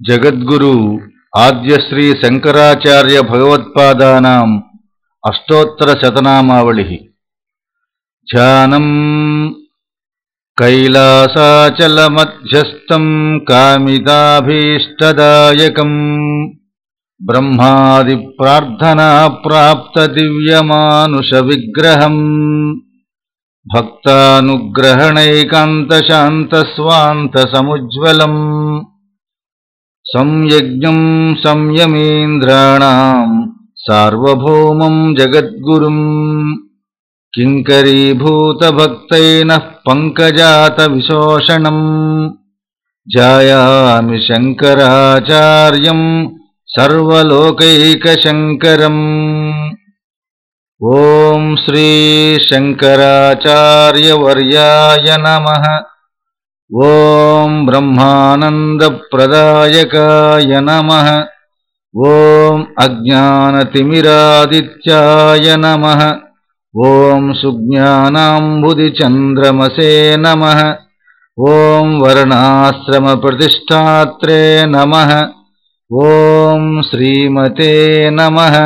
जगद्गुरु आद्य श्री शङ्कराचार्यभगवत्पादानाम् अष्टोत्तरशतनामावलिः ध्यानम् कैलासाचलमध्यस्थम् कामिताभीष्टदायकम्। ब्रह्मादिप्रार्थनाप्राप्तदिव्यमानुषविग्रहम् भक्तानुग्रहणैकान्तशान्तस्वान्तसमुज्ज्वलम्। संयज्ञम् संयमीन्द्राणाम् सार्वभौमम् जगद्गुरुम् किङ्करीभूतभक्तैनः पङ्कजातविशोषणम् जायामि शङ्कराचार्यम् सर्वलोकैकशङ्करम्। ॐ श्रीशङ्कराचार्यवर्याय नमः। ॐ ब्रह्मानन्दप्रदायकाय नमः। ॐ अज्ञानतिमिरादित्याय नमः। ॐ सुज्ञानाम्बुदिचन्द्रमसे नमः। ॐ वर्णाश्रमप्रतिष्ठात्रे नमः। ॐ श्रीमते नमः